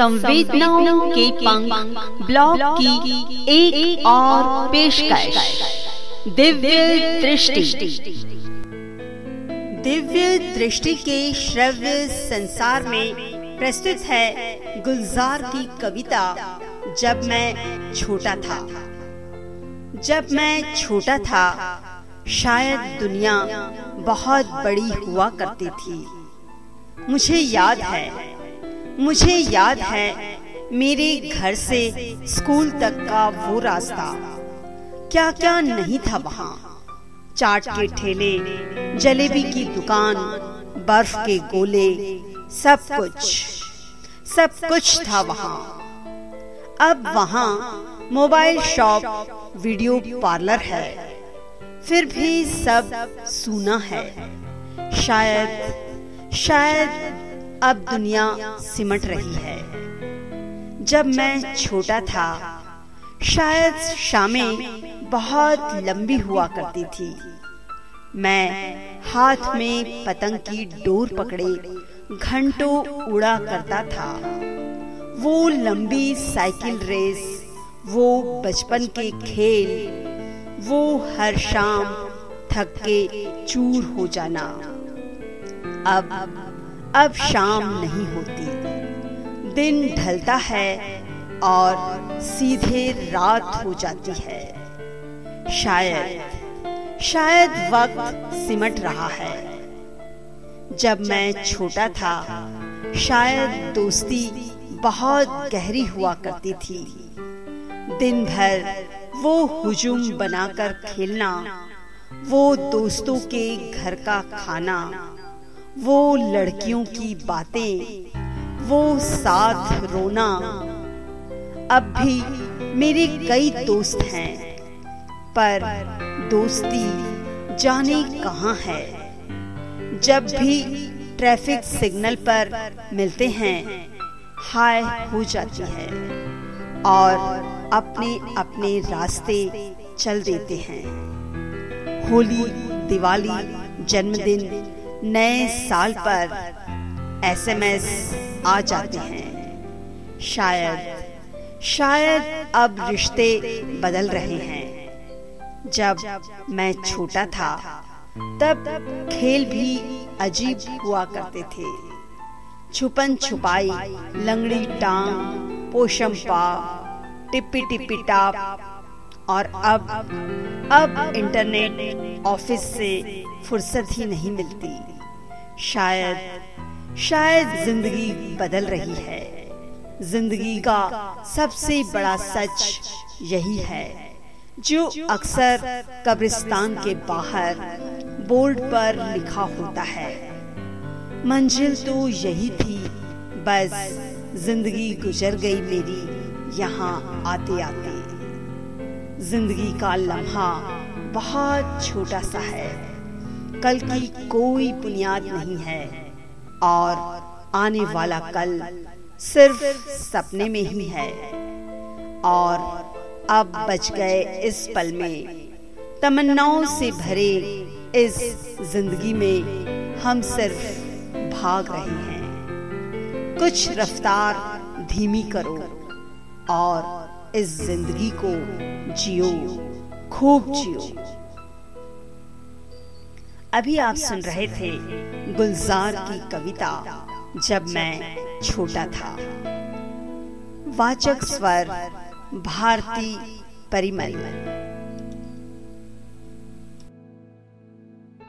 संवेदनाओं के पंख ब्लॉग की एक, एक और पेशकश। दिव्य दृष्टि। दिव्य दृष्टि के श्रव्य संसार में प्रस्तुत है गुलजार की कविता जब मैं छोटा था। जब मैं छोटा था शायद दुनिया बहुत बड़ी हुआ करती थी। मुझे याद है मुझे याद है मेरे घर से स्कूल तक का वो रास्ता। क्या क्या नहीं था वहाँ? चाट के ठेले, जलेबी की दुकान, बर्फ़ के गोले, सब कुछ। सब कुछ था वहाँ। अब वहाँ मोबाइल शॉप, वीडियो पार्लर है। फिर भी सब सुना है। शायद शायद अब दुनिया सिमट रही है। जब मैं छोटा था, शायद शामें बहुत लंबी हुआ करती थी। मैं हाथ में पतंग की डोर पकड़े घंटों उड़ा करता था। वो लंबी साइकिल रेस, वो बचपन के खेल, वो हर शाम थक के चूर हो जाना। अब अब शाम नहीं होती। दिन ढलता है और सीधे रात हो जाती है। शायद शायद वक्त सिमट रहा है। जब मैं छोटा था, शायद दोस्ती बहुत गहरी हुआ करती थी। दिन भर वो हुजूम बनाकर खेलना, वो दोस्तों के घर का खाना वो लड़कियों की बातें, वो साथ रोना। अब भी मेरे कई दोस्त हैं, पर दोस्ती जाने कहाँ है? जब भी ट्रैफ़िक सिग्नल पर मिलते हैं, हाय हो जाती है और अपने अपने रास्ते चल देते हैं। होली, दिवाली, जन्मदिन नए साल पर एसएमएस आ जाते हैं। शायद शायद अब रिश्ते बदल रहे हैं। जब मैं छोटा था, तब खेल भी अजीब हुआ करते थे। छुपन छुपाई, लंगड़ी टांग पोषम पा, टिप्पी टिप्पी टाप और अब अब इंटरनेट ऑफ़िस से फुर्सत ही नहीं मिलती। शायद शायद ज़िंदगी बदल रही है। ज़िंदगी का सबसे बड़ा सच यही है, जो अक्सर कब्रिस्तान के बाहर बोर्ड पर लिखा होता है। मंजिल तो यही थी, बस ज़िंदगी गुजर गई मेरी यहाँ आते आते ज़िंदगी का लम्हा बहुत छोटा सा है। कल की कोई बुनियाद नहीं है। और आने वाला कल सिर्फ़ सपने में ही है। और अब बच गए इस पल में। तमन्नाओं से भरे इस ज़िंदगी में हम सिर्फ़ भाग रहे हैं। कुछ रफ्तार धीमी करो और इस ज़िंदगी को जियो, खूब जियो। अभी आप सुन रहे थे गुलजार की कविता, जब मैं छोटा था। वाचक स्वर, भारती परिमल।